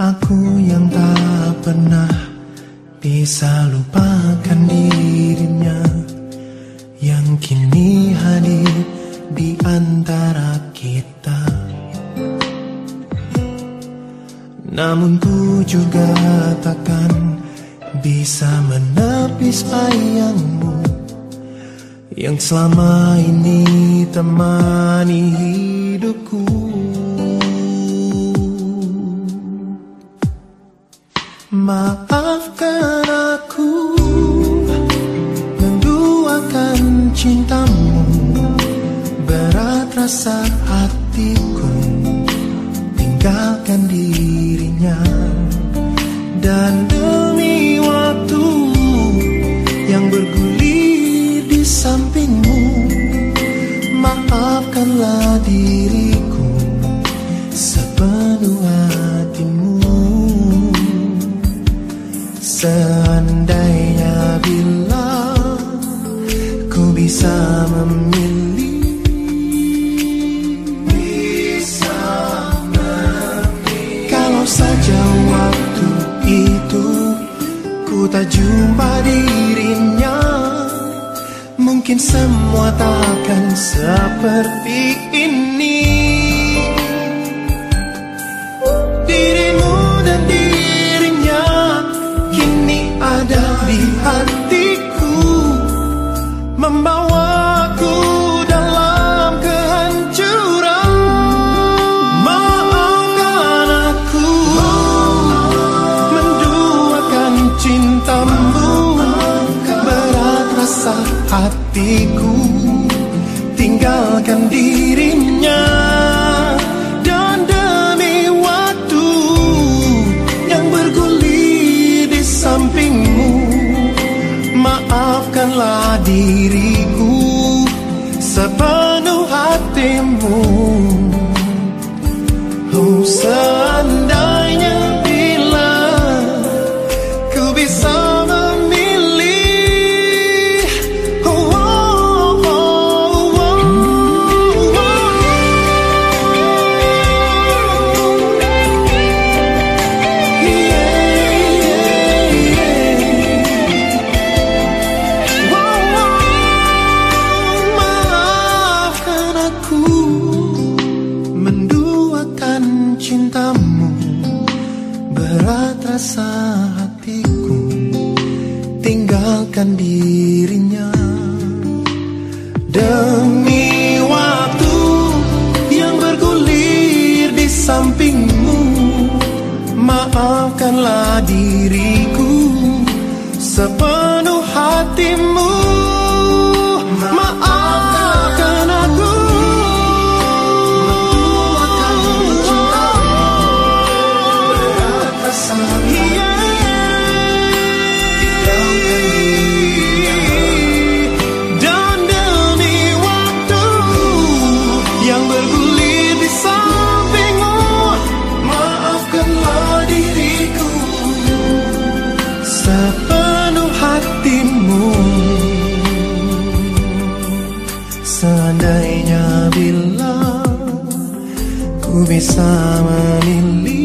Aku yang tak pernah bisa lupakan dirinya Yang kini hadir di antara kita. Namun ku juga takkan bisa menepis bayangmu Yang selama ini temani hidupku. Maafkan aku menduakan cintamu. Berat rasa hatiku tinggalkan dirinya. Dan demi waktu yang bergulir di sampingmu Maafkanlah diriku Seandainya bila ku bisa memilih Bisa memilih. Kalau saja waktu itu ku tak jumpa dirinya Mungkin semua takkan seperti ini hatiku. Tinggalkan dirinya. Dan demi waktu Yang bergulir di sampingmu Maafkanlah diriku Sepenuh hatimu. Oh hatiku. Tinggalkan dirinya. Demi waktu yang bergulir di sampingmu maafkanlah diriku. Sepenuh hatimu Seandainya bila ku bisa memilih